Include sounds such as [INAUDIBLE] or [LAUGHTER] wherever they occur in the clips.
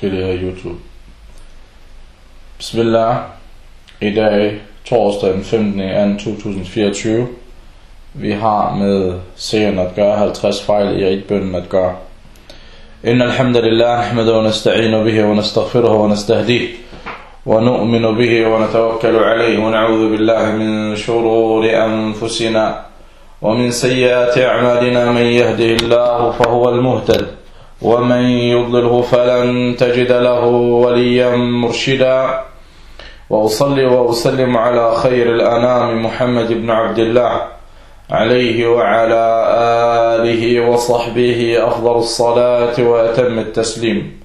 forskellige her YouTube. Bismillah. I dag, torsdag den 15. 2. 2024. Vi har med serien at gøre 50 fejl i rigtbønden at gøre. إن الحمد لله نحمده ونستعين به ونستغفره ونستهديه ونؤمن به ونتوكل عليه ونعوذ بالله من شرور أنفسنا ومن سيئات أعمالنا من يهده الله فهو المهتد ومن يضلله فلن تجد له وليا مرشدا. وأصلي وأسلم على خير الأنام محمد بن عبد الله عليه وعلى آله وصحبه أفضل الصلاة وأتم التسليم.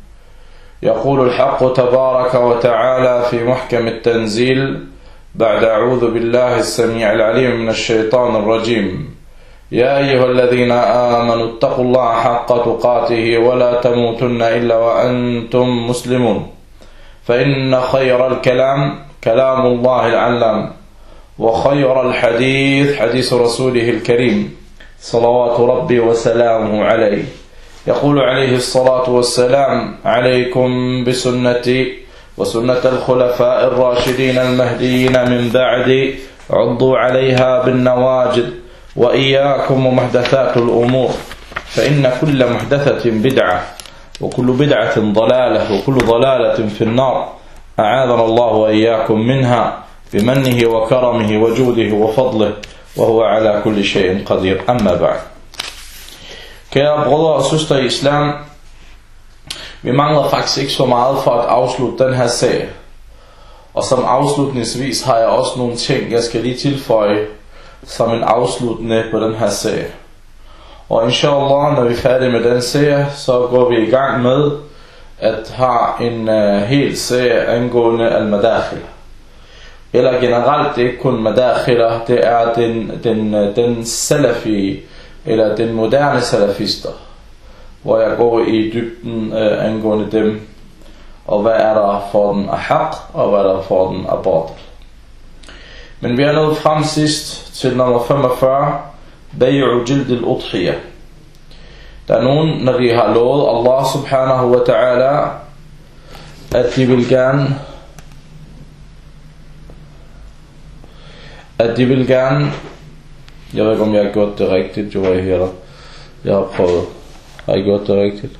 يقول الحق تبارك وتعالى في محكم التنزيل بعد أعوذ بالله السميع العليم من الشيطان الرجيم. يا أيها الذين آمنوا اتقوا الله حق تقاته ولا تموتن إلا وأنتم مسلمون. فإن خير الكلام كلام الله العلام وخير الحديث حديث رسوله الكريم صلوات ربي وسلامه عليه. يقول عليه الصلاة والسلام عليكم بسنتي وسنة الخلفاء الراشدين المهديين من بعد عضوا عليها بالنواجد وإياكم ومحدثات الأمور فإن كل محدثة بدعة وكل بدعة ضلالة وكل ضلالة في النار أعاذنا الله وإياكم منها بمنه وكرمه وجوده وفضله وهو على كل شيء قدير أما بعد Kære brødre og søstre i islam, vi mangler faktisk ikke så meget for at afslutte den her sag. Og som afslutningsvis har jeg også nogle ting, jeg skal lige tilføje som en afslutning på den her serie. Og inshallah, når vi er færdige med den serie, så går vi i gang med at have en uh, hel serie angående al-madakhil. Eller generelt, det er ikke kun madakhiler, det er den, den, øh, den salafi, eller den moderne salafister, hvor jeg går i dybden uh, angående dem, og hvad er der for den ahaq, og hvad er der for den af. Men vi er nået frem sidst til nummer 45, Bay'u jild al-udhiyah. Der er nogen, når de har lovet Allah subhanahu wa ta'ala, at de vil gerne at de vil gerne jeg ved ikke om jeg har gjort det rigtigt jo jeg her jeg har prøvet. Har jeg gjort det rigtigt?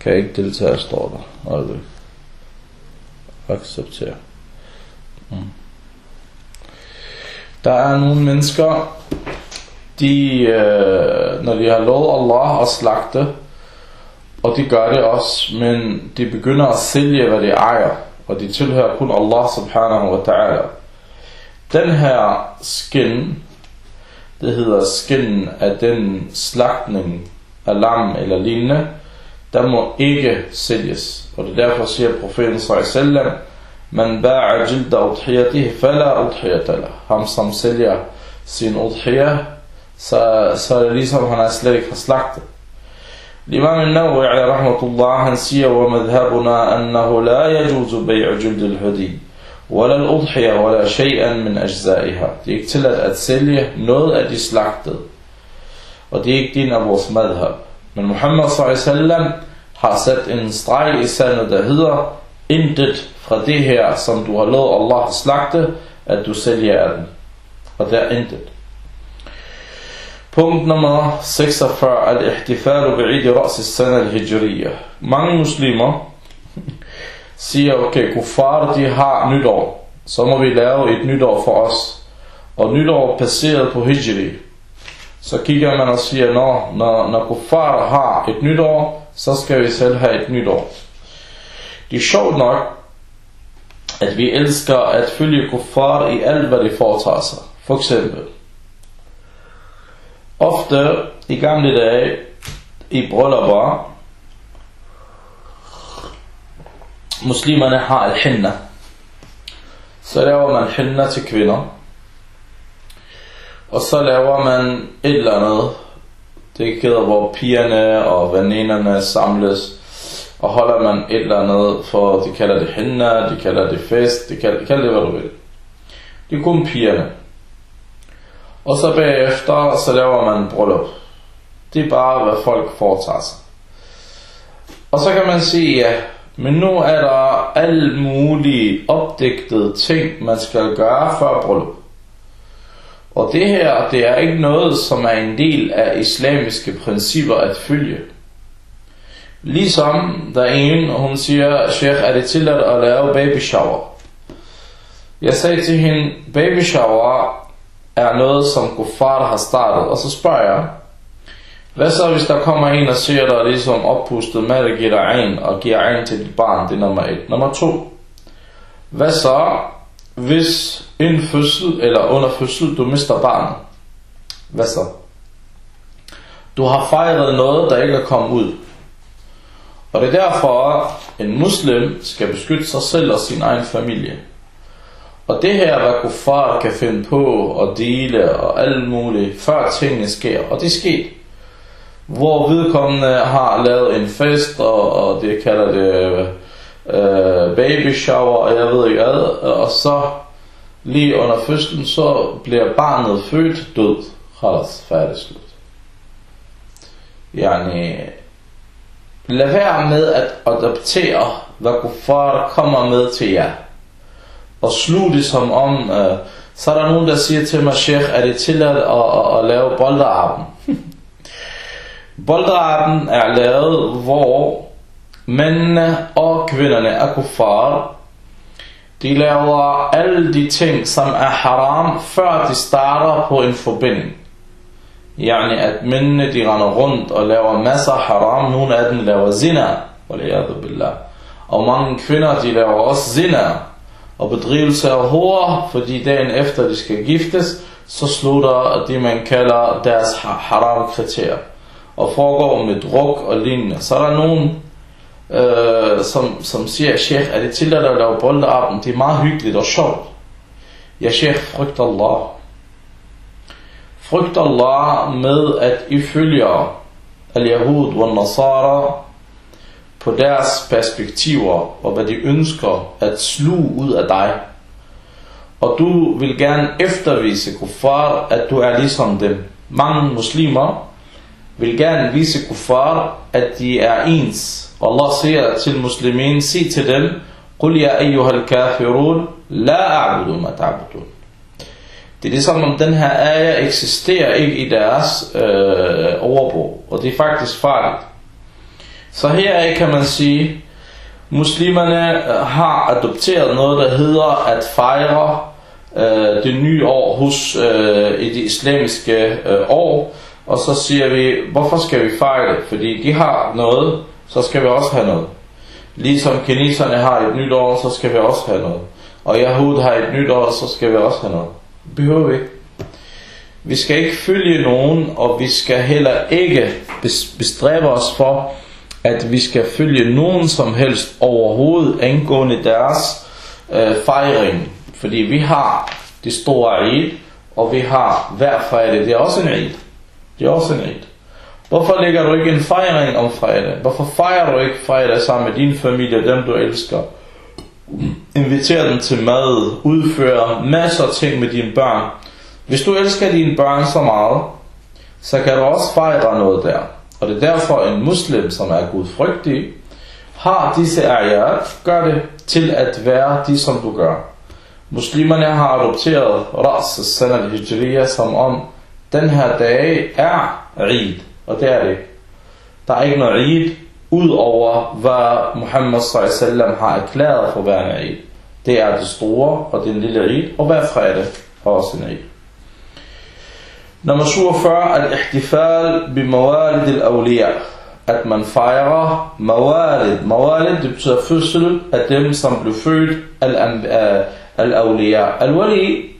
Kan jeg ikke deltage står der? Aldrig. Acceptere mm der er nogle mennesker de øh, når de har lovet Allah at slagte og de gør det også men de begynder at sælge hvad de ejer og de tilhører kun Allah subhanahu wa ta'ala den her skin, det hedder skin af den slagtning af lam eller lignende, der må ikke sælges. Og det er derfor siger profeten sallallahu من باع جلد أضحيته فلا أضحية له. هم سمسليا سين أضحية. سريسم هنا سليك هسلعت الإمام النووي عليه رحمة الله عن ومذهبنا أنه لا يجوز بيع جلد الهدي ولا الأضحية ولا شيئا من أجزائها. تيكتلت أتسليا نور أدي سلعت وتيكتين أبو مذهب من محمد صلى الله عليه وسلم حاسد إن صعي إسانه ده Intet fra det her som du har lovet Allah slagte At du sælger af den Og det er intet Punkt nummer 46 Al-ihtifalu bi'idi ras al-sana al-hijriya Mange muslimer siger, okay, kuffar de har nytår, så må vi lave et nytår for os. Og nytår baseret på hijri. Så kigger man og siger, når, når, når kuffar har et nytår, så skal vi selv have et nytår. Det er sjovt nok, at vi elsker at følge kuffar i alt, hvad de foretager sig. For eksempel, ofte i gamle dage, i bryllupper, muslimerne har al-hinna. Så laver man hinna til kvinder. Og så laver man et eller andet. Det er hvor pigerne og veninderne samles. Og holder man et eller andet, for de kalder det henna, de kalder det fest, de kalder, de kalder det hvad du vil. Det er kun pigerne. Og så bagefter, så laver man bryllup. Det er bare, hvad folk foretager sig. Og så kan man sige, ja, Men nu er der alle mulige opdigtede ting, man skal gøre før bryllup. Og det her, det er ikke noget, som er en del af islamiske principper at følge. Ligesom der er en, hun siger, Sheikh, er det tilladt at lave baby shower? Jeg sagde til hende, baby shower er noget, som kuffar har startet. Og så spørger jeg, hvad så hvis der kommer en og siger dig ligesom oppustet med at give dig en og giver en til dit barn, det er nummer et. Nummer to, hvad så hvis en fødsel eller under fødsel du mister barnet? Hvad så? Du har fejret noget, der ikke er kommet ud. Og det er derfor, en muslim skal beskytte sig selv og sin egen familie. Og det her, hvad kuffar kan finde på og dele og alt muligt, før tingene sker, og det sker. Hvor vedkommende har lavet en fest, og, og det kalder det øh, baby shower, og jeg ved ikke hvad, og så lige under fødslen, så bliver barnet født død. Khalas, færdig slut. Yani, lad være med at adoptere, hvad kuffar kommer med til jer og sluge det som om, øh, så er der nogen, der siger til mig, Sheikh, er det tilladt at, at, at lave bolderarben? [LAUGHS] bolderarben er lavet, hvor mændene og kvinderne er kuffar. De laver alle de ting, som er haram, før de starter på en forbindelse. Yani at mændene de render rundt og laver masser af haram, nogle af dem laver zina, og mange kvinder de laver også zina, og bedrivelse af hår, fordi dagen efter de skal giftes, så slutter det, man kalder deres haram-kriterier, og foregår med druk og lignende. Så er der nogen, øh, som, som siger, Sheikh, er det tilladt at lave boldearben? Det er meget hyggeligt og sjovt. Ja, Sheikh, frygt Allah Frygt Allah med, at I følger al-Yahud og Nasara, på deres perspektiver og hvad de ønsker at sluge ud af dig. Og du vil gerne eftervise kuffar, at du er ligesom dem. Mange muslimer vil gerne vise kuffar, at de er ens. Og Allah siger til muslimin, sig til dem, قُلْ يَا أَيُّهَا الْكَافِرُونَ لَا أَعْبُدُ مَا تَعْبُدُونَ det er ligesom om den her ayah eksisterer ikke i deres øh, overbrug, Og det er faktisk farligt. Så her kan man sige, muslimerne øh, har adopteret noget, der hedder at fejre øh, det nye år hos øh, i det islamiske øh, år. Og så siger vi, hvorfor skal vi fejre det? Fordi de har noget, så skal vi også have noget. Ligesom kineserne har et nyt år, så skal vi også have noget. Og Yahud har et nyt år, så skal vi også have noget. Behøver vi ikke. Vi skal ikke følge nogen, og vi skal heller ikke bestræbe os for at vi skal følge nogen som helst overhovedet angående deres øh, fejring. Fordi vi har det store Eid, og vi har hver fredag, det er også en Eid. Det er også en Eid. Hvorfor lægger du ikke en fejring om fredag? Hvorfor fejrer du ikke fredag sammen med din familie, dem du elsker? Inviter dem til mad, udføre masser af ting med dine børn. Hvis du elsker dine børn så meget, så kan du også fejre noget der. Og det er derfor en muslim, som er gudfrygtig, har disse ayat, gør det til at være de, som du gør. Muslimerne har adopteret Ras Sana al-Hijriya som om den her dag er Eid, og det er det. Der er ikke noget Eid, Udover hvad Muhammad sallallahu har erklæret for hver Eid. Det er det store og det lille Eid, og hver fredag er også en Eid. Nummer 47, al-ihtifal bi mawalid al-awliya. At man fejrer mawalid. Mawalid, det betyder fødsel af dem, som blev født al-awliya. Al-wali,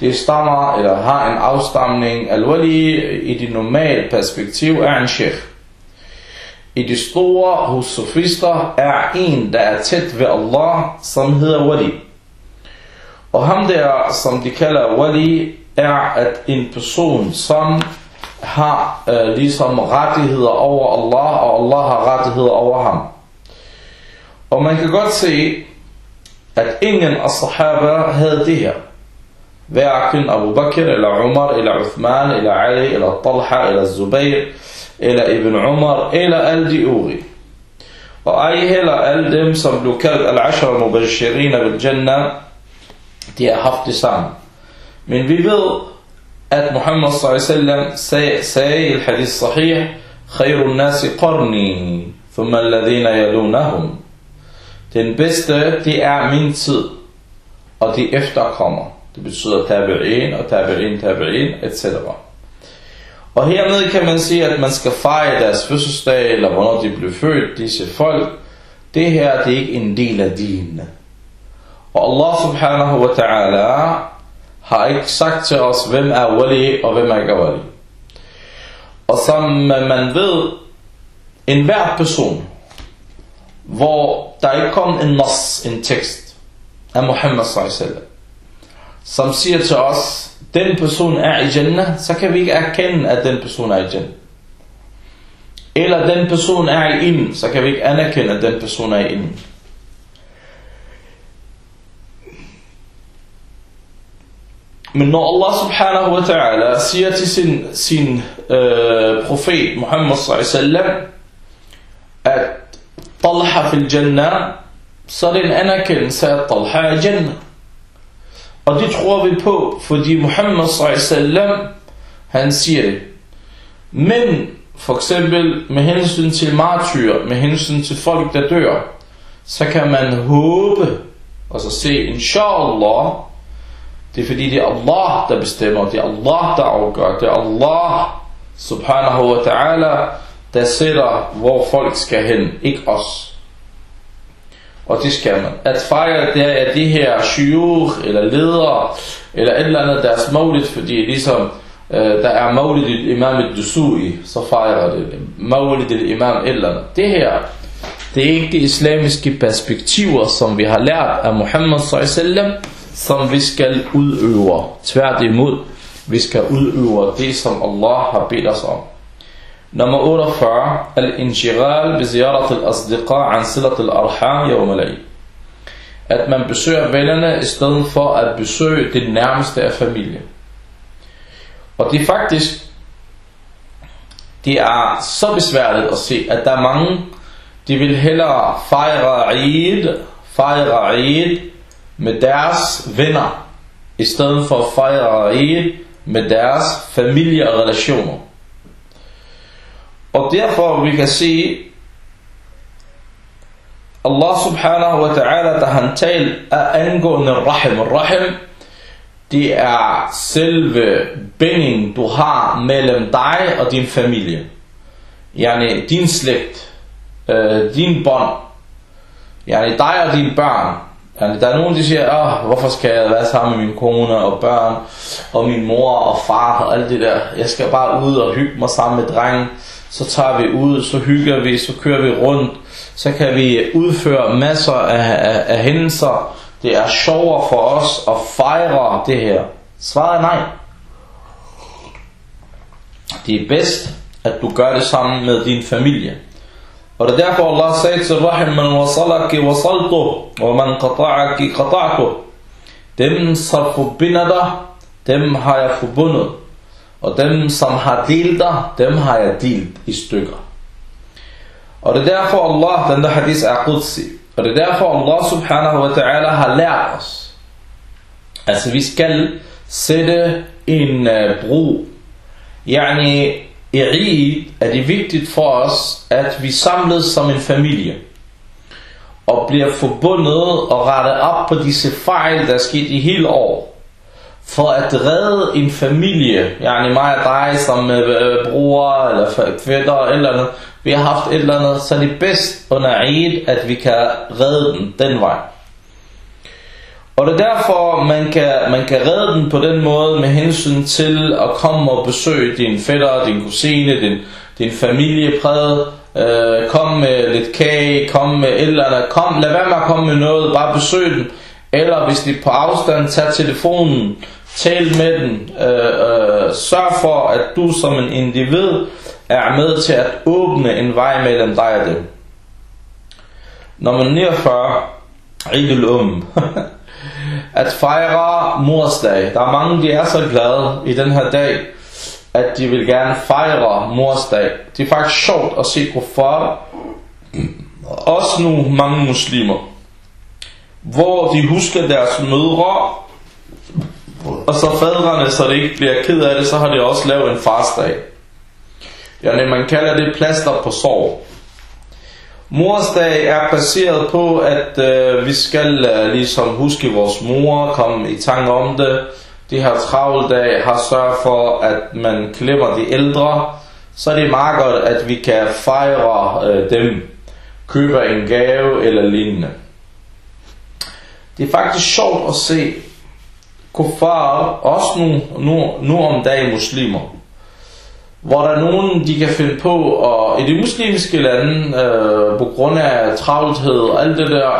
det stammer, eller har en afstamning. Al-wali, i det normale perspektiv, er en sheikh. I de store hos sofister er en, der er tæt ved Allah, som hedder wali. Og ham der, som de kalder wali, er, at en person, som har øh, ligesom rettigheder over Allah, og Allah har rettigheder over ham. Og man kan godt se, at ingen af sahaba havde det her. Hverken Abu Bakr, eller Umar, eller Uthman, eller Ali, eller Talha, eller Zubayr, إلى ابن عمر إلى ألد أوغي وأي إلى ألد مصبلو العشر مبشرين بالجنة تي حفظ سام من بيبل أت محمد صلى الله عليه وسلم سي, سي الحديث صحيح خير الناس قرني ثم الذين يلونهم Den bedste, det er min tid, og de efterkommer. Det betyder tabi'in og etc. Og hernede kan man sige, at man skal fejre deres fødselsdag, eller hvornår de blev født, disse folk. Det her, det er ikke en del af din. Og Allah subhanahu wa ta'ala har ikke sagt til os, hvem er wali og hvem er ikke wali. Og som man ved, en hver person, hvor der ikke kom en nas, en tekst af Muhammad sallallahu som siger til os, den person er i Jannah, så kan vi ikke erkende, at den person er i Jannah. Eller den person er i inden, så kan vi ikke anerkende, at den person er i inden. Men når Allah subhanahu wa ta'ala siger til sin, sin øh, profet Muhammad sallallahu at Talha fil Jannah, så er det en anerkendelse af Talha er Jannah. Og det tror vi på, fordi Muhammad sallallahu han siger det. Men for eksempel med hensyn til martyr, med hensyn til folk der dør, så kan man håbe, og så se, inshallah, det er fordi det er Allah, der bestemmer, det er Allah, der afgør, det er Allah, subhanahu wa ta'ala, der sætter, hvor folk skal hen, ikke os. Og det skal man. At fejre det er de her shiur, eller ledere, eller et eller andet deres maulid, fordi ligesom øh, der er maulid imam et dusui, så fejrer det. Maulid imam et eller andet. Det her, det er ikke de islamiske perspektiver, som vi har lært af Muhammad s.a.v., som vi skal udøve. Tværtimod, vi skal udøve det, som Allah har bedt os om. Nummer 48. Al-injiral bi al-asdiqa an silat al-arham yawm At man besøger vennerne i stedet for at besøge det nærmeste af familie. Og det er faktisk det er så besværligt at se, at der er mange, de vil hellere fejre Eid, fejre Eid med deres venner, i stedet for at fejre Eid med deres familie og relationer. Og derfor vi kan se, Allah subhanahu wa ta'ala, da han taler angående rahim. Rahim, det er selve binding, du har mellem dig og din familie. Yani din slægt, øh, din bånd, yani dig og dine børn. Yani der er nogen, der siger, Åh, hvorfor skal jeg være sammen med min kone og børn, og min mor og far og alt det der. Jeg skal bare ud og hygge mig sammen med drengen så tager vi ud, så hygger vi, så kører vi rundt, så kan vi udføre masser af, af, af hændelser. Det er sjovere for os at fejre det her. Svaret er nej. Det er bedst, at du gør det sammen med din familie. Og det er derfor Allah sagde til Rahim, man wasalaki wasaltu, og man qata'aki qata'tu. Dem, som forbinder dig, dem har jeg forbundet. Og dem, som har delt dig, dem har jeg delt i stykker. Og det er derfor Allah, den der hadith er Qudsi. Og det er derfor Allah subhanahu wa ta'ala har lært os. Altså vi skal sætte en uh, bro. Yani i Eid er det vigtigt for os, at vi samles som en familie. Og bliver forbundet og rettet op på disse fejl, der er sket i hele år for at redde en familie, yani mig og dig som øh, øh bror eller fætter eller andet, vi har haft et eller andet, så er det bedst under Eid, at vi kan redde den den vej. Og det er derfor, man kan, man kan redde den på den måde med hensyn til at komme og besøge din fætter, din kusine, din, din familiepræde, øh, kom med lidt kage, kom med et eller andet, kom, lad være med at komme med noget, bare besøg den, eller hvis de på afstand, tager telefonen, tal med den, øh, øh, sørg for, at du som en individ er med til at åbne en vej mellem dig og dem. Nummer 49, Eid um [LAUGHS] at fejre morsdag. Der er mange, de er så glade i den her dag, at de vil gerne fejre morsdag. Det er faktisk sjovt at se kuffar, også nu mange muslimer, hvor de husker deres mødre, og så fædrene, så det ikke bliver ked af det, så har de også lavet en farsdag. Ja, man kalder det plaster på sorg. Morsdag er baseret på, at øh, vi skal øh, ligesom huske vores mor, komme i tanke om det. De her travldag har sørget for, at man klemmer de ældre, så er det meget godt, at vi kan fejre øh, dem, købe en gave eller lignende. Det er faktisk sjovt at se kuffarer, også nu, nu, nu om dagen muslimer, hvor der er nogen, de kan finde på, og i de muslimske lande, øh, på grund af travlthed og alt det der,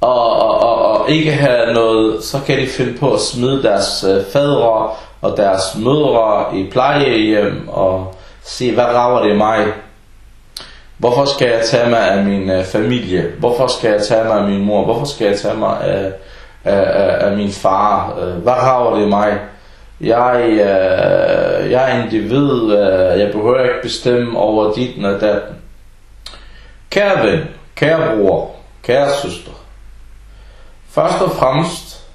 og, og, og, og ikke have noget, så kan de finde på at smide deres øh, fædre og deres mødre i plejehjem og se, hvad rager det mig? Hvorfor skal jeg tage mig af min øh, familie? Hvorfor skal jeg tage mig af min mor? Hvorfor skal jeg tage mig af, af, af, af min far? Øh, hvad rager det mig? Jeg, øh, jeg er individ, øh, jeg behøver ikke bestemme over dit og datten. Kære ven, kære bror, kære søster. Først og fremmest,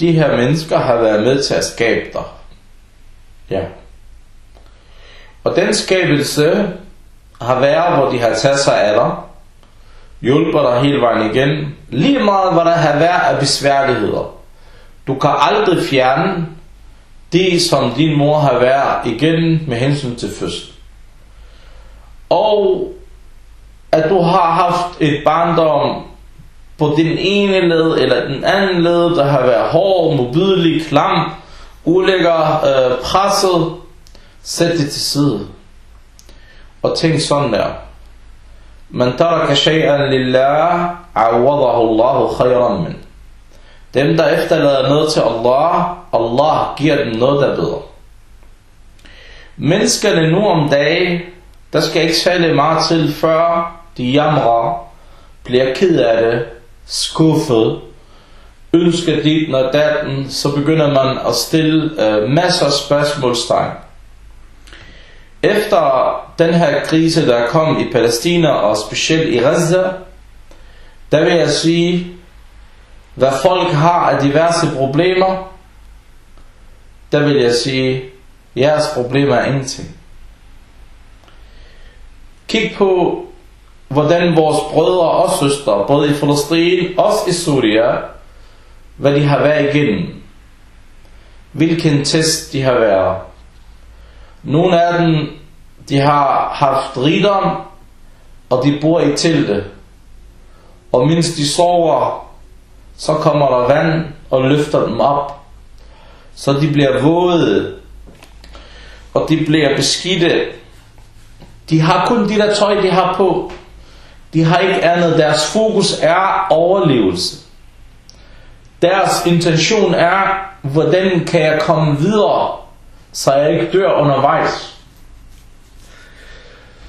de her mennesker har været med til at skabe dig. Ja. Og den skabelse har været, hvor de har taget sig af dig, hjulpet dig hele vejen igen, lige meget hvad der har været af besværligheder. Du kan aldrig fjerne det, som din mor har været igen med hensyn til fødsel. Og at du har haft et barndom på den ene led eller den anden led, der har været hård, modbydelig, klam, ulækker, øh, presset, sæt det til side. Og tænk sådan der. Man taraka shay'an lillah, awadahu Allahu khayran min. Dem, der efterlader noget til Allah, Allah giver dem noget, der er bedre. Menneskerne nu om dagen, der skal ikke særlig meget til, før de jamrer, bliver ked af det, skuffet, ønsker dit når datten, så begynder man at stille øh, masser af spørgsmålstegn. Efter den her krise, der kom i Palæstina og specielt i Gaza, der vil jeg sige, hvad folk har af diverse problemer, der vil jeg sige, jeres problemer er ingenting. Kig på, hvordan vores brødre og søstre, både i Palæstina og i Syria, hvad de har været igennem. Hvilken test de har været. Nogle af dem, de har haft rigdom, og de bor i telte. Og mens de sover, så kommer der vand og løfter dem op. Så de bliver våde, og de bliver beskidte. De har kun de der tøj, de har på. De har ikke andet. Deres fokus er overlevelse. Deres intention er, hvordan kan jeg komme videre, så jeg ikke dør undervejs.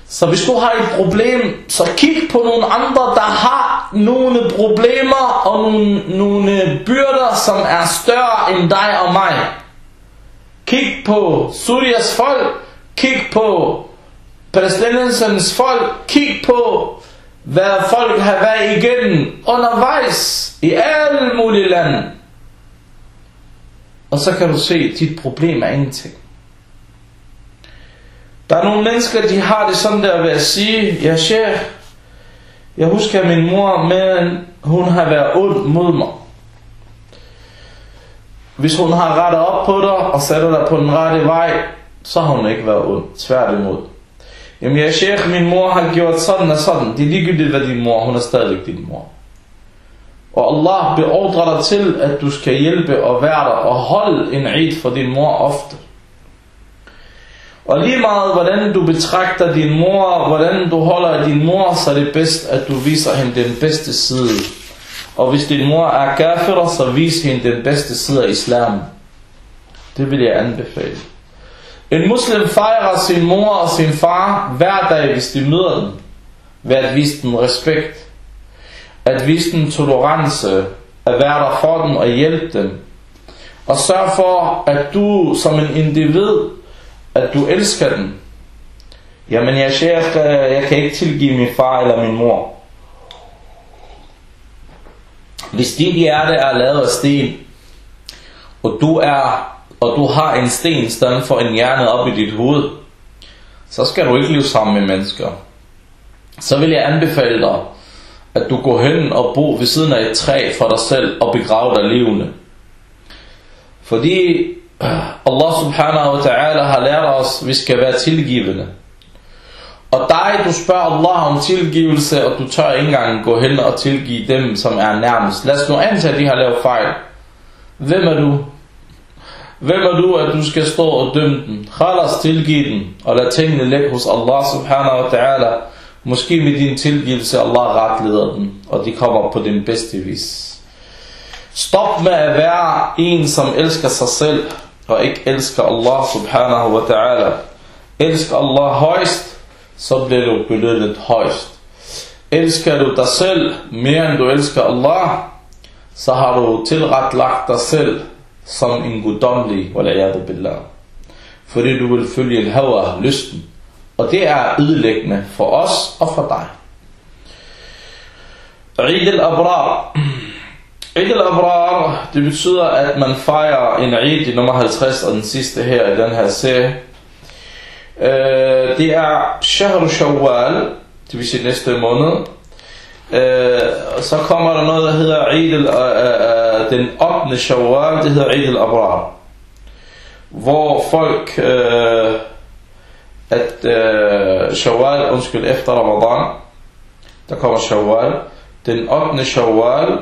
Så hvis du har et problem, så kig på nogle andre, der har nogle problemer og nogle, nogle byrder, som er større end dig og mig. Kig på Surias folk, kig på palæstinensernes folk, kig på, hvad folk har været igennem undervejs i alle mulige lande. Og så kan du se, at dit problem er ingenting. Der er nogle mennesker, de har det sådan der ved at sige, ja chef, jeg husker min mor, men hun har været ond mod mig. Hvis hun har rettet op på dig og sat dig på den rette vej, så har hun ikke været ond. Tværtimod. Jamen ja, chef, min mor har gjort sådan og sådan. Det er ligegyldigt, hvad din mor, hun er stadig din mor. Og Allah beordrer dig til, at du skal hjælpe og være der og holde en eid for din mor ofte. Og lige meget hvordan du betragter din mor, hvordan du holder din mor, så er det bedst, at du viser hende den bedste side. Og hvis din mor er kafir, så vis hende den bedste side af islam. Det vil jeg anbefale. En muslim fejrer sin mor og sin far hver dag, hvis de møder dem. Ved at vise dem respekt. At vise dem tolerance. At være der for dem og hjælpe dem. Og sørg for, at du som en individ at du elsker den. Jamen jeg sheikh, øh, jeg kan ikke tilgive min far eller min mor. Hvis dit hjerte er lavet af sten, og du er og du har en sten i stedet for en hjerne op i dit hoved, så skal du ikke leve sammen med mennesker. Så vil jeg anbefale dig, at du går hen og bor ved siden af et træ for dig selv og begraver dig levende. Fordi Allah subhanahu wa ta'ala har lært os, at vi skal være tilgivende. Og dig, du spørger Allah om tilgivelse, og du tør ikke engang gå hen og tilgive dem, som er nærmest. Lad os nu antage, at de har lavet fejl. Hvem er du? Hvem er du, at du skal stå og dømme dem? Khalas tilgive dem, og lad tingene ligge hos Allah subhanahu wa ta'ala. Måske med din tilgivelse, Allah retleder den, og de kommer på den bedste vis. Stop med at være en, som elsker sig selv, og ikke elsker Allah subhanahu wa ta'ala. Elsker Allah højst, så bliver du belønnet højst. Elsker du dig selv mere end du elsker Allah, så har du tilretlagt dig selv som en guddommelig, wala'iyadu billah. Fordi du vil følge en hawa, lysten. Og det er ødelæggende for os og for dig. Eid al-Abrar. Eid al-Abrar, det betyder, at man fejrer en Eid i nummer 50, og den sidste her i den her serie. Øh, det er Shahr Shawwal, det vil sige næste måned. Uh, så kommer der noget, der hedder Eid al, øh, den 8. Shawwal, det hedder Eid al-Abrar. Hvor folk, uh, at uh, Shawwal, undskyld, efter Ramadan, der kommer Shawwal, den 8. Shawwal,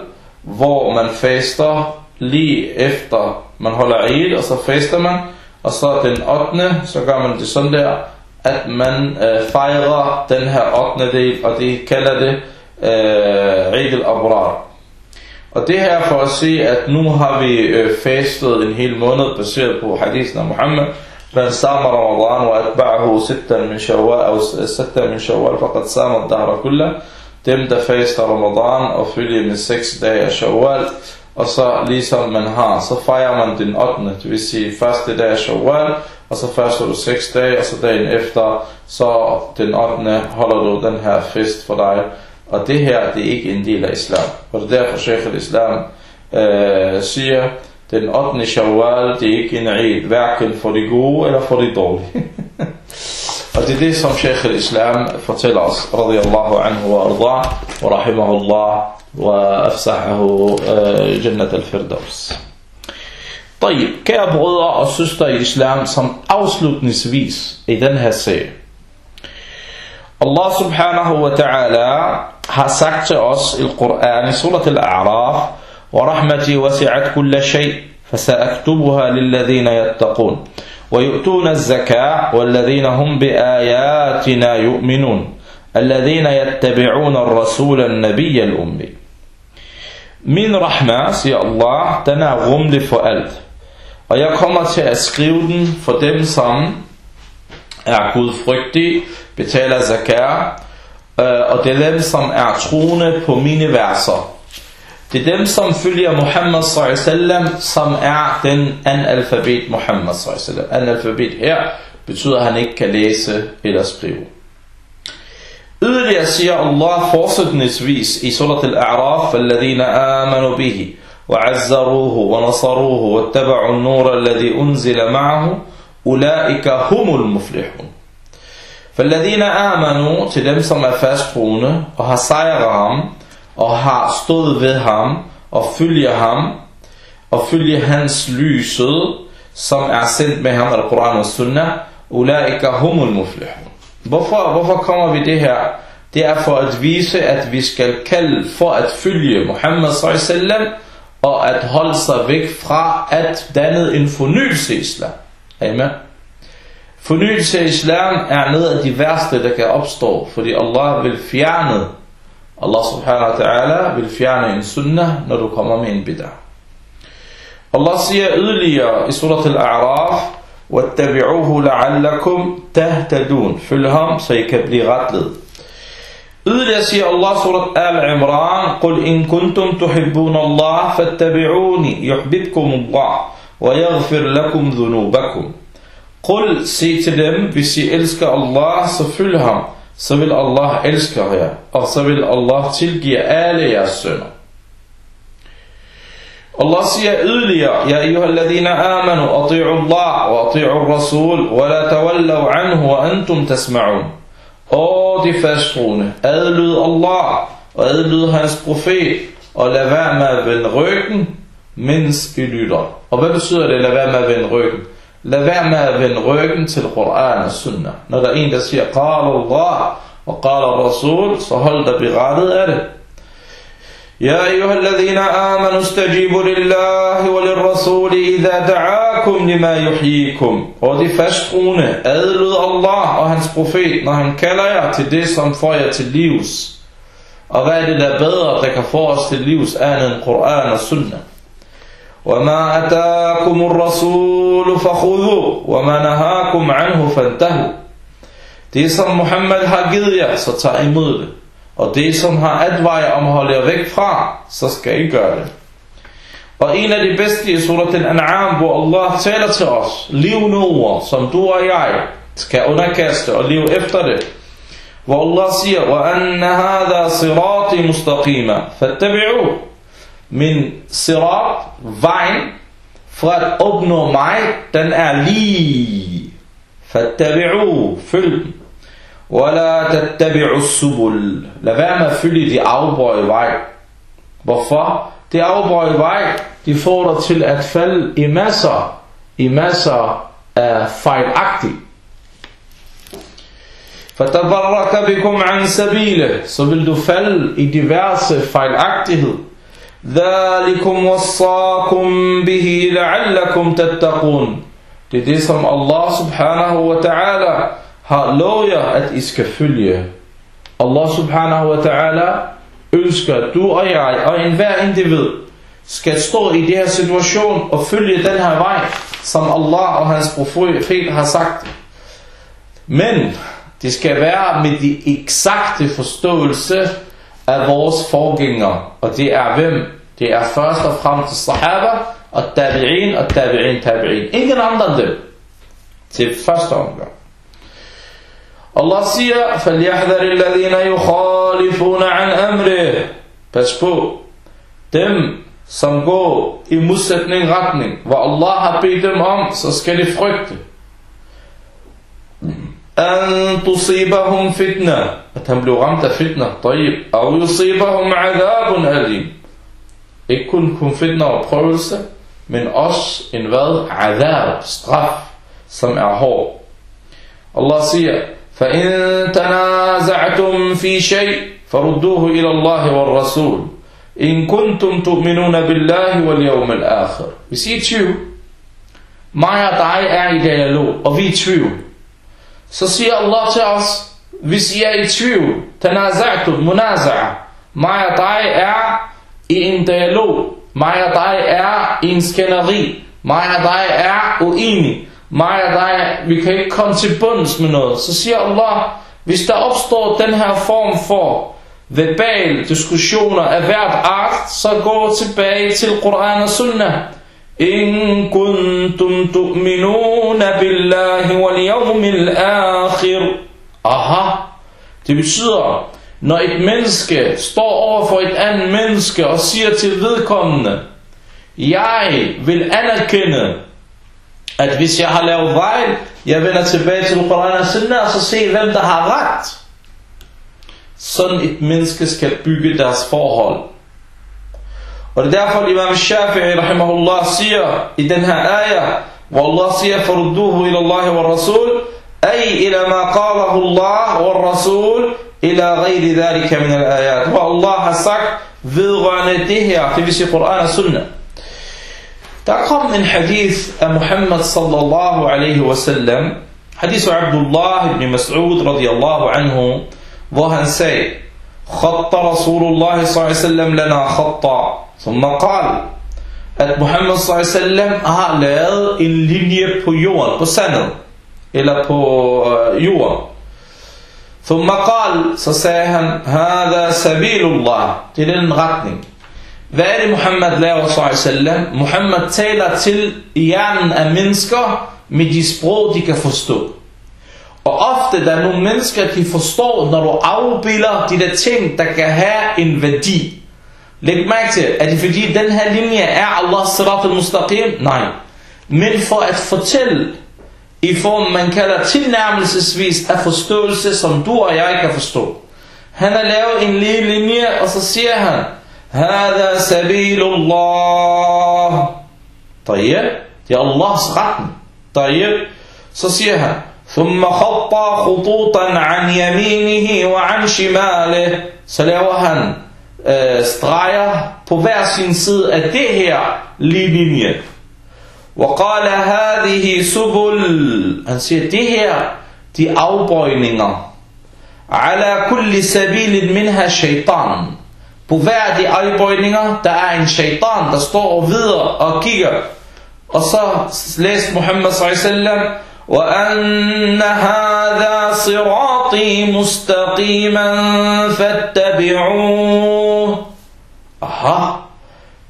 hvor man faster lige efter man holder Eid, og så faster man, og så den 8. så gør man det sådan der, at man uh, fejrer den her 8. del, og de kalder det uh, Eid al-Abrar. Og det her for at sige, at nu har vi uh, fastet en hel måned, baseret på hadithen af Muhammad, من صام رمضان وأتبعه ستا من شوال أو ستا من شوال فقد صام الدهر كله dem der faster Ramadan og følger med 6 dage af Shawwal og så ligesom man har, så fejrer man den 8. Det vil sige første dag af Shawwal og så faster du 6 dage og så dagen efter så den 8. holder du den her fest for dig og det her det er ikke en del af islam og det er derfor Sheikh al-Islam øh, siger den 8. Shawwal, det er ikke en Eid, hverken for de gode eller for de dårlige. [LAUGHS] og det er det, som Sheikh al-Islam fortæller os, radiyallahu anhu wa arda, wa rahimahullah, wa afsahahu jannat al-firdaus. طيب, kære brødre og søstre i islam, som afslutningsvis i den her serie. Allah subhanahu wa ta'ala har sagt til os i Koran i surat al-A'raf, ورحمتي وسعت كل شيء فسأكتبها للذين يتقون ويؤتون الزكاة والذين هم بآياتنا يؤمنون. الذين يتبعون الرسول النبي الأمي. من رحمة يا الله تنا غمل فؤلت ويقوم تأسكيود فدم صم أعكود فرقتي بتالة زكاة Og det er dem, som er troende på mine verser. Er dem, som følger Muhammad sallam, som er den analfabet Muhammad sallam. Analfabet her betyder, at han ikke kan læse eller skrive. Yderligere siger Allah fortsættningsvis i surat al-A'raf, فَالَّذِينَ آمَنُوا بِهِ وَعَزَّرُوهُ وَنَصَرُوهُ وَاتَّبَعُوا النُّورَ الَّذِي أُنزِلَ مَعَهُ أُولَٰئِكَ هُمُ الْمُفْلِحُونَ فَالَّذِينَ آمَنُوا til dem, som er fasttroende og har sejret ham, og har stået ved ham og følger ham og følger hans lyset, som er sendt med ham, af Koran og Sunnah, ulaika humul muflihun. Hvorfor, hvorfor kommer vi det her? Det er for at vise, at vi skal kalde for at følge Muhammad sallam og at holde sig væk fra at danne en fornyelse i islam. Amen. Fornyelse i islam er noget af de værste, der kan opstå, fordi Allah vil fjerne Allah subhanahu wa ta'ala vil fjerne en sunnah, når du kommer med en bid'ah. Allah siger yderligere i surat al-A'raf, وَاتَّبِعُوهُ لَعَلَّكُمْ تَهْتَدُونَ Følg ham, så I kan blive retlet. Yderligere siger Allah surat Al-Imran, قُلْ إِن كُنْتُمْ تُحِبُّونَ اللَّهِ فَاتَّبِعُونِ يُحْبِبْكُمُ اللَّهِ وَيَغْفِرْ لَكُمْ ذُنُوبَكُمْ Qul, sig til dem, hvis I elsker Allah, så følg ham. Så vil Allah elske jer, og så vil Allah tilgive alle jeres sønder. Allah siger yderligere, Ja ayyuhalladhina amanu, ati'u Allah, wa ati'u rasul, wa la tawallaw anhu, wa antum tasma'un. Og de fasttroende, adlyd Allah, og adlyd hans profet, og lad være med at vende ryggen, mens I lytter. Og hvad betyder det, lad være med at vende ryggen? Lad være med at vende ryggen til Quran og Sunnah. Når der er en, der siger, Qala Allah og Qala Rasul, så hold dig berettet af det. يا أيها الذين آمنوا استجيبوا لله وللرسول إذا دعاكم لما يحييكم Og de fasttroende adlyd Allah og hans profet, når han kalder jer til det, som får jer til livs. Og hvad er det, der er bedre, der kan få os til livs, andet end Koran og Sunnah? وما أتاكم الرسول فخذوه وما نهاكم عنه فانتهوا Det som Muhammad har givet jer, så tag imod det. Og det som har advaret om at holde jer væk fra, så skal I gøre det. Og en af de bedste i surat al-An'am, hvor Allah taler til os, levende ord, som du og jeg skal underkaste og leve efter det. Hvor Allah siger, وَأَنَّ هَذَا صِرَاطِ مُسْتَقِيمًا فَاتَّبِعُوا Min sirat, vejen, for at opnå mig, den er lige. فَاتَّبِعُوا Følg den. وَلَا تَتَّبِعُوا السُّبُلِ Lad være med at følge de afbøje vej. Hvorfor? De afbøje vej, de får dig til at falde i masser, i masser af fejlagtigt. فَتَبَرَّكَ بِكُمْ عَنْ سَبِيلِهِ Så vil du falde i diverse fejlagtighed. ذَلِكُمْ وَصَّاكُمْ بِهِ لَعَلَّكُمْ تَتَّقُونَ Det er det, som Allah subhanahu wa ta'ala har lovet jer, at I skal følge. Allah subhanahu wa ta'ala ønsker, at du og jeg og enhver individ skal stå i den her situation og følge den her vej, som Allah og hans profet har sagt. Men det skal være med de eksakte forståelse af vores forgængere. Og det er hvem? Det er først og fremmest sahaba, og tabi'in, og tabi'in, tabi'in. Ingen andre end dem. Til første omgang. Allah siger, فَلْيَحْذَرِ الَّذِينَ يُخَالِفُونَ عَنْ أَمْرِهِ Pas på, dem som går i modsætning retning, hvor Allah har bedt dem om, så skal de frygte. أن تصيبهم فتنة. أتهملوا غمت فتنة؟ طيب. أو يصيبهم عذاب أليم. إكن كن فتنة وبرورسة من أش إن غل عذاب استغف سمع هو. الله سيئ. فإن تنازعتم في شيء فردوه إلى الله والرسول. إن كنتم تؤمنون بالله واليوم الآخر. You see it's you My heart Of each view så siger Allah til os, hvis I er i tvivl, tanaza'tu, munaza'a, mig og dig er i en dialog, mig og dig er i en skænderi, mig og dig er uenig, mig og dig, vi kan ikke komme til bunds med noget. Så siger Allah, hvis der opstår den her form for verbal diskussioner af hvert art, så gå tilbage til Quran og Sunnah. إن كنتم تؤمنون بالله واليوم الآخر Aha, det betyder, når et menneske står over for et andet menneske og siger til vedkommende, jeg vil anerkende, at hvis jeg har lavet fejl, jeg vender tilbage til Quran og Sunnah, og så se, hvem der har ret. Sådan et menneske skal bygge deres forhold. Og det er derfor, Imam Shafi'i rahimahullah siger i den her ayah, hvor Allah siger, Allah wa Rasul, ay ila ma qalahu Allah wa Rasul, ila ghairi dhalika min al-ayat. Hvor Allah har sagt, vedrørende det her, det vil sige Quran og Sunnah. Der kom en hadith af Muhammad sallallahu alaihi wa sallam, hadith af Abdullah ibn Mas'ud radiyallahu anhu, hvor han sagde, خط رسول الله صلى الله عليه وسلم لنا خطا ثم قال at Muhammad sallam har lavet en linje på jorden, på sandet, eller på øh, jorden. ثم قال, så sagde han, هذا سبيل الله, det er den retning. Hvad er det Muhammad laver sallam? Muhammad taler til hjernen af mennesker, med de sprog, de kan forstå. Og ofte der er nogle mennesker, de forstår, når du afbilder de der ting, der kan have en værdi. Læg mærke til, er det fordi den her linje er Allahs sirat al-mustaqim? Nej. Men for at fortælle i form, man kalder tilnærmelsesvis af forståelse, som du og jeg kan forstå. Han har lavet en lille linje, og så siger han, Hada sabilullah. Tayyib, det er Allahs retten. Tayyib, så siger han, ثم خطى خطوطا عن يمينه وعن شماله så laver han øh, streger på hver sin side af det her lige linje وقال هذه سبل han siger det her de afbøjninger على كل سبيل منها شيطان på hver af de afbøjninger der er en shaitan der står og videre og kigger og så læste Muhammad sallallahu alaihi wasallam وأن هذا صراطي مستقيما فاتبعوه Aha,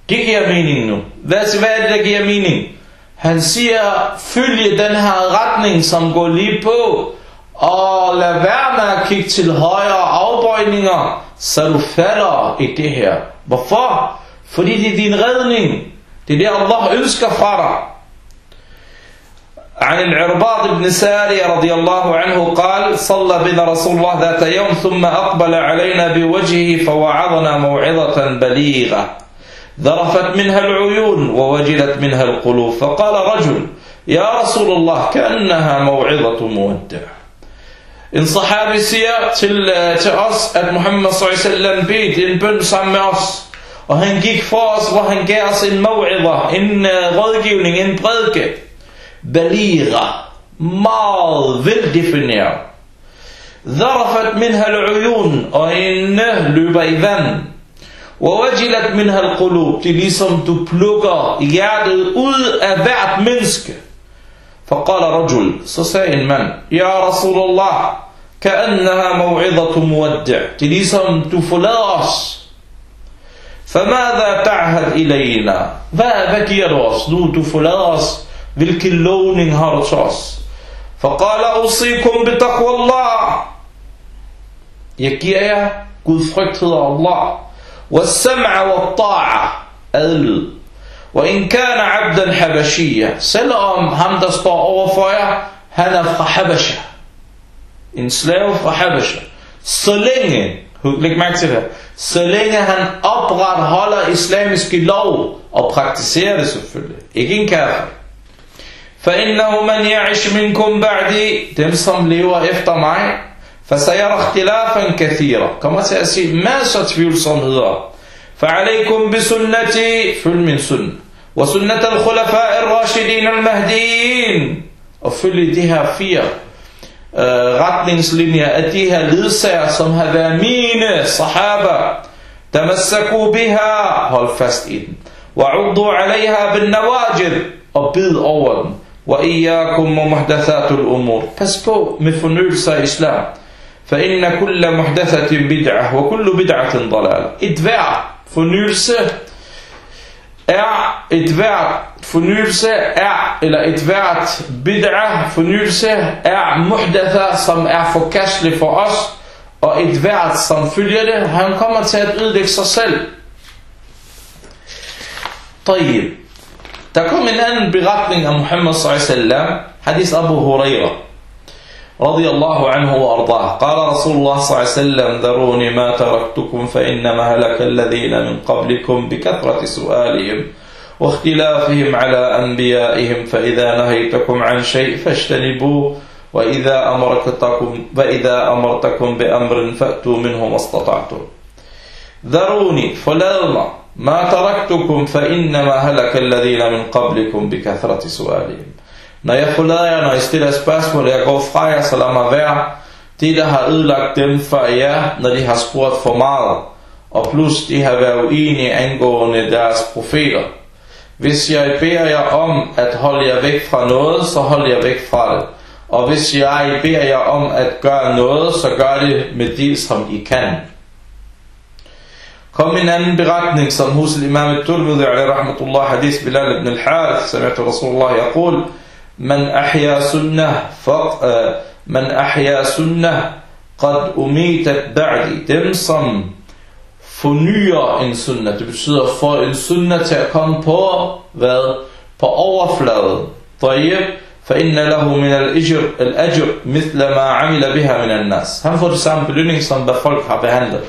det giver mening nu. Hvad, hvad er det, der giver mening? Han siger, følge den her retning, som går lige på, og lad være med at kigge til højre afbøjninger, så du falder i det her. Hvorfor? Fordi det er din redning. Det er det, Allah ønsker fra dig. عن العرباض بن ساري رضي الله عنه قال صلى بنا رسول الله ذات يوم ثم أقبل علينا بوجهه فوعظنا موعظة بليغة ذرفت منها العيون ووجلت منها القلوب فقال رجل يا رسول الله كأنها موعظة مودع En sahabi siger til, til os, at Muhammad s.a.v. bedte en bøn sammen med os. Og han gik for os, hvor han gav os en. بليغة meget veldefineret. ذرفت منها العيون øjnene løber i vand. ووجلت منها القلوب det er ligesom du plukker hjertet ud af hvert menneske. فقال رجل så sagde en mand يا رسول الله كأنها موعظة مودع det er ligesom du forlader os. فماذا تعهد إلينا hvad, hvad giver du os nu du forlader os hvilken lovning har til os? فقال أوصيكم بتقوى الله Jeg giver jer gudfrygthed af Allah والسمع والطاعة adlyd وإن كان عبدا حبشيا selvom ham der står overfor jer han er fra Habasha en slave fra Habasha så længe læg mærke til det så længe han opretholder islamiske lov og praktiserer det selvfølgelig ikke en kafir فإنه من يعش منكم بعدي. تمسم لي وإفت معي فسيرى اختلافا كثيرا. كما سأسي ما ستفيل صنهضا فعليكم بسنتي فل من سن. وسنة الخلفاء الراشدين المهديين. أفل ديها فيا آه، غطلنس لنيا أتيها لسا صمها ذامين صحابة. تمسكوا بها. هول فاست وعضوا عليها بالنواجد أبيض أول. وإياكم ومحدثات الأمور Pas på med fornyelser af islam. فإن كل محدثة بدعة وكل بدعة ضلالة. Et hver fornyelse er et hvert fornyelse er, eller et hvert bid'a fornyelse er muhdatha, som er forkastelig for os, og et hvert, som følger det, han kommer til at ødelægge sig selv. طيب Kom en anden beretning af Muhammad s.a.v. Hadith Abu Huraira. رضي الله عنه وأرضاه قال رسول الله صلى الله عليه وسلم ذروني ما تركتكم فإنما هلك الذين من قبلكم بكثرة سؤالهم واختلافهم على أنبيائهم فإذا نهيتكم عن شيء فاجتنبوه وإذا أمرتكم, وإذا أمرتكم بأمر فأتوا منه ما استطعتم ذروني فلما ما تركتكم فإنما هلك الذين من قبلكم بكثرة سؤالهم Når jeg forlader jer, når I stiller spørgsmål, jeg går fra jer, så lad mig være. De, der har ødelagt dem for jer, når de har spurgt for meget. Og plus, de har været uenige angående deres profeter. Hvis jeg beder jer om at holde jer væk fra noget, så hold jer væk fra det. Og hvis jeg beder jer om at gøre noget, så gør det med det, som I kan. Kom en anden beretning som hos imam رحمة الله حديث بلال بن الحارث سمعت رسول الله يقول من أحيا سنة فق من أحيا سنة قد أميتت بعدي dem som fornyer en sunna det betyder for en sunna til at komme på hvad på overfladen طيب فإن له من الأجر الأجر مثل ما عمل بها من الناس han får det samme belønning som hvad folk har behandlet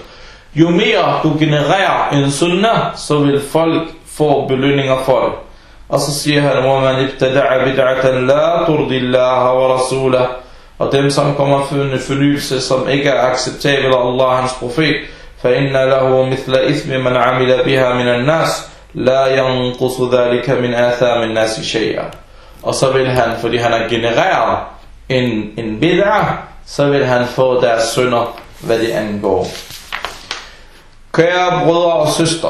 jo mere du genererer en sunna så vil folk få belønninger for det og så siger han ومن ابتدع بدعة لا ترضي الله ورسوله og dem som kommer for en fornyelse som ikke er acceptabel af Allah og hans profet فإن له مثل إثم من عمل بها من الناس لا ينقص ذلك من آثام الناس شيئا og så vil han, fordi han har genereret en, en bid'ah, så vil han få deres sønder, hvad det angår. Kære brødre og søstre,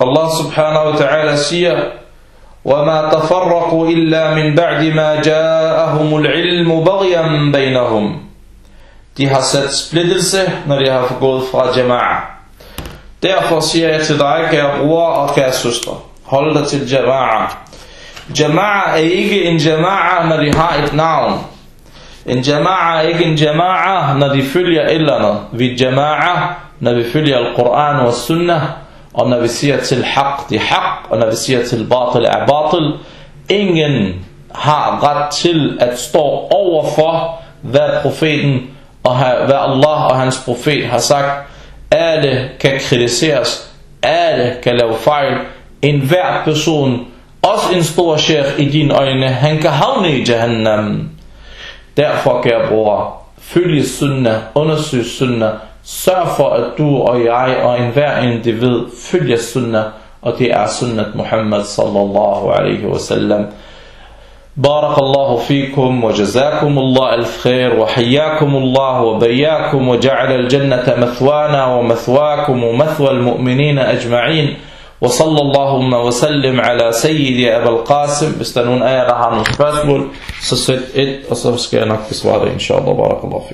Allah subhanahu wa ta'ala siger, وَمَا تَفَرَّقُوا إِلَّا مِنْ بَعْدِ مَا جَاءَهُمُ الْعِلْمُ بَغْيًا بَيْنَهُمْ De har sat splittelse, når de har gået fra jama'a. Derfor siger jeg til dig, kære bror og kære søstre, hold dig til jama'a. Jama'a er ikke en jama'a, når de har et navn. En jama'a er ikke en jama'a, når de følger et eller andet. Vi jama'a, når vi følger al-Quran og sunnah, og når vi siger til haq, det er haq, og når vi siger til batil, er batil. Ingen har ret til at stå over for, hvad profeten og hvad Allah og hans profet har sagt. Alle kan kritiseres, alle kan lave fejl. En hver person, også en stor sheikh i dine øjne, han kan havne i Jahannam. Derfor, kære bror, følge sunnah, undersøg sunnah, Sørg for, at du og jeg og enhver individ følger sunnah, og det er sunnah Muhammad sallallahu alaihi wasallam. بارك الله فيكم وجزاكم الله الخير وحياكم الله وبياكم وجعل الجنة مثوانا ومثواكم ومثوى المؤمنين أجمعين وصلى اللهم وسلم على سيدي أبا القاسم بستنون آية رحانو سبسول سسد إد أصفسك أنك إن شاء الله بارك الله فيكم